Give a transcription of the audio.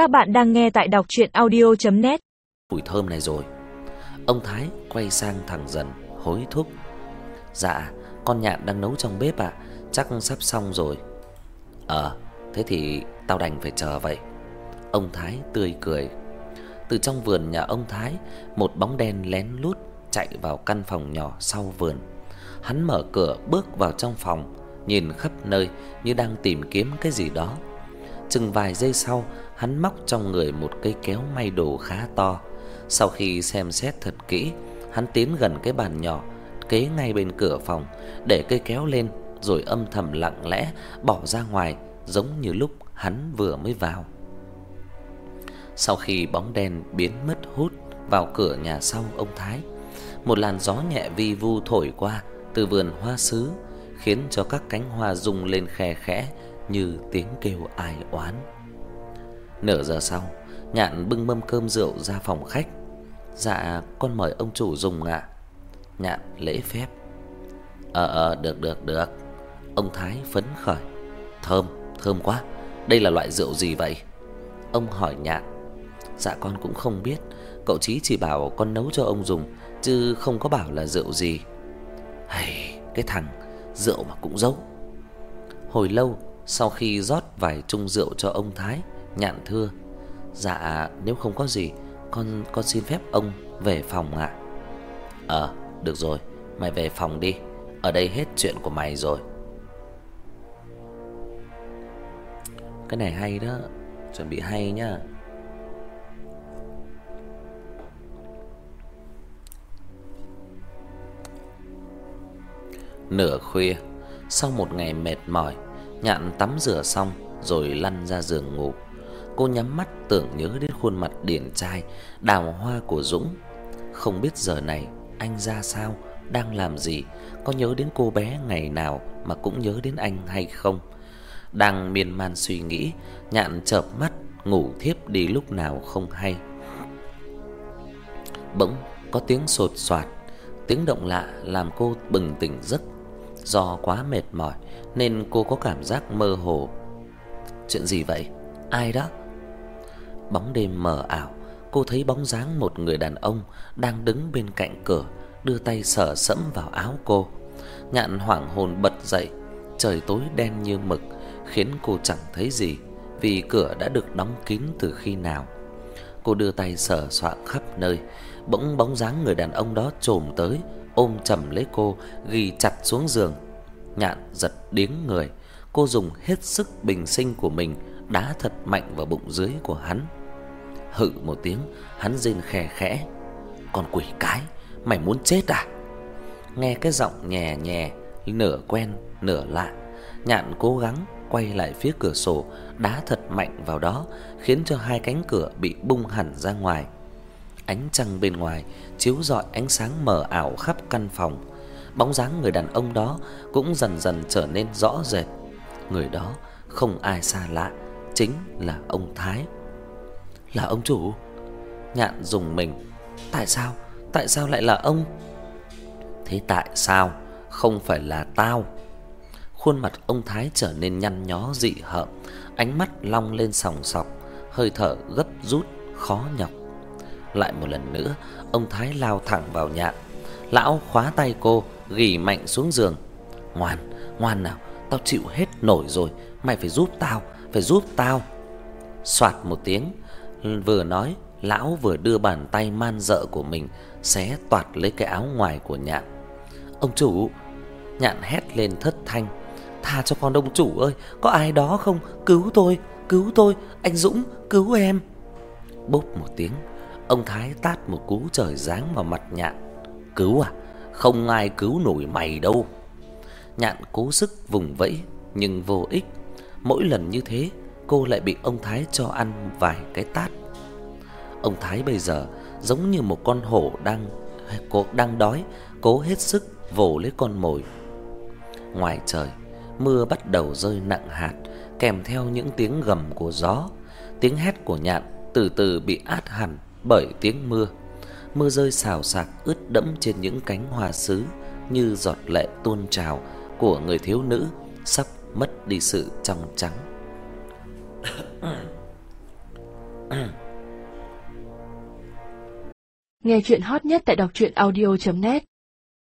Các bạn đang nghe tại đọc audio net Mùi thơm này rồi. Ông Thái quay sang thằng dần hối thúc. Dạ, con nhạn đang nấu trong bếp ạ, chắc sắp xong rồi. Ờ, thế thì tao đành phải chờ vậy. Ông Thái tươi cười. Từ trong vườn nhà ông Thái, một bóng đen lén lút chạy vào căn phòng nhỏ sau vườn. Hắn mở cửa bước vào trong phòng, nhìn khắp nơi như đang tìm kiếm cái gì đó. Chừng vài giây sau, hắn móc trong người một cây kéo may đồ khá to. Sau khi xem xét thật kỹ, hắn tiến gần cái bàn nhỏ kế ngay bên cửa phòng, để cây kéo lên rồi âm thầm lặng lẽ bỏ ra ngoài giống như lúc hắn vừa mới vào. Sau khi bóng đen biến mất hút vào cửa nhà sau ông Thái, một làn gió nhẹ vi vu thổi qua từ vườn hoa sứ, khiến cho các cánh hoa rung lên khè khẽ như tiếng kêu ai oán. Nửa giờ sau, Nhạn bưng mâm cơm rượu ra phòng khách. "Dạ, con mời ông chủ dùng ạ." Nhạn lễ phép. "Ờ ờ, được được được." Ông Thái phấn khởi. "Thơm, thơm quá. Đây là loại rượu gì vậy?" Ông hỏi Nhạn. "Dạ con cũng không biết, cậu Chí chỉ bảo con nấu cho ông dùng chứ không có bảo là rượu gì." Hây, cái thằng rượu mà cũng giấu. Hồi lâu sau khi rót vài chung rượu cho ông Thái, Nhạn thưa: "Dạ, nếu không có gì, con con xin phép ông về phòng ạ." "Ờ, được rồi, mày về phòng đi, ở đây hết chuyện của mày rồi." Cái này hay đó, chuẩn bị hay nhá. Nửa khuya, sau một ngày mệt mỏi, Nhạn tắm rửa xong rồi lăn ra giường ngủ. Cô nhắm mắt tưởng nhớ đến khuôn mặt điển trai, đào hoa của Dũng. Không biết giờ này anh ra sao, đang làm gì, có nhớ đến cô bé ngày nào mà cũng nhớ đến anh hay không. Đang miên man suy nghĩ, Nhạn chợp mắt ngủ thiếp đi lúc nào không hay. Bỗng có tiếng sột soạt, tiếng động lạ làm cô bừng tỉnh giấc. Do quá mệt mỏi nên cô có cảm giác mơ hồ. Chuyện gì vậy? Ai đó? Bóng đêm mờ ảo, cô thấy bóng dáng một người đàn ông đang đứng bên cạnh cửa, đưa tay sờ sẫm vào áo cô. Nhạn hoảng hồn bật dậy, trời tối đen như mực khiến cô chẳng thấy gì vì cửa đã được đóng kín từ khi nào. Cô đưa tay sờ soạng khắp nơi, bỗng bóng dáng người đàn ông đó chồm tới, ôm chầm lấy cô, ghi chặt xuống giường. Nhạn giật điếng người, cô dùng hết sức bình sinh của mình đá thật mạnh vào bụng dưới của hắn. Hự một tiếng, hắn rên khè khẽ, "Con quỷ cái, mày muốn chết à?" Nghe cái giọng nhè nhè nửa quen nửa lạ, Nhạn cố gắng quay lại phía cửa sổ, đá thật mạnh vào đó, khiến cho hai cánh cửa bị bung hẳn ra ngoài. Ánh trăng bên ngoài chiếu rọi ánh sáng mờ ảo khắp căn phòng. Bóng dáng người đàn ông đó cũng dần dần trở nên rõ rệt. Người đó không ai xa lạ, chính là ông Thái. Là ông chủ? Nhạn dùng mình. Tại sao? Tại sao lại là ông? Thế tại sao không phải là tao? Khuôn mặt ông Thái trở nên nhăn nhó dị hợm, ánh mắt long lên sòng sọc, hơi thở gấp rút khó nhọc. Lại một lần nữa, ông Thái lao thẳng vào nhạn. Lão khóa tay cô, ghì mạnh xuống giường. "Ngoan, ngoan nào, tao chịu hết nổi rồi, mày phải giúp tao, phải giúp tao." Soạt một tiếng, vừa nói, lão vừa đưa bàn tay man dợ của mình xé toạc lấy cái áo ngoài của nhạn. "Ông chủ!" Nhạn hét lên thất thanh. "Tha cho con ông chủ ơi, có ai đó không? Cứu tôi, cứu tôi, anh Dũng, cứu em." Bốp một tiếng, ông Thái tát một cú trời giáng vào mặt Nhạn. "Cứu à? Không ai cứu nổi mày đâu." Nhạn cố sức vùng vẫy nhưng vô ích. Mỗi lần như thế, cô lại bị ông Thái cho ăn vài cái tát. Ông Thái bây giờ giống như một con hổ đang cố đang đói, cố hết sức vồ lấy con mồi. Ngoài trời, mưa bắt đầu rơi nặng hạt, kèm theo những tiếng gầm của gió, tiếng hét của nhạn từ từ bị át hẳn bởi tiếng mưa. Mưa rơi xào xạc ướt đẫm trên những cánh hoa sứ như giọt lệ tuôn trào của người thiếu nữ sắp mất đi sự trong trắng. Nghe chuyện hot nhất tại đọc truyện audio.net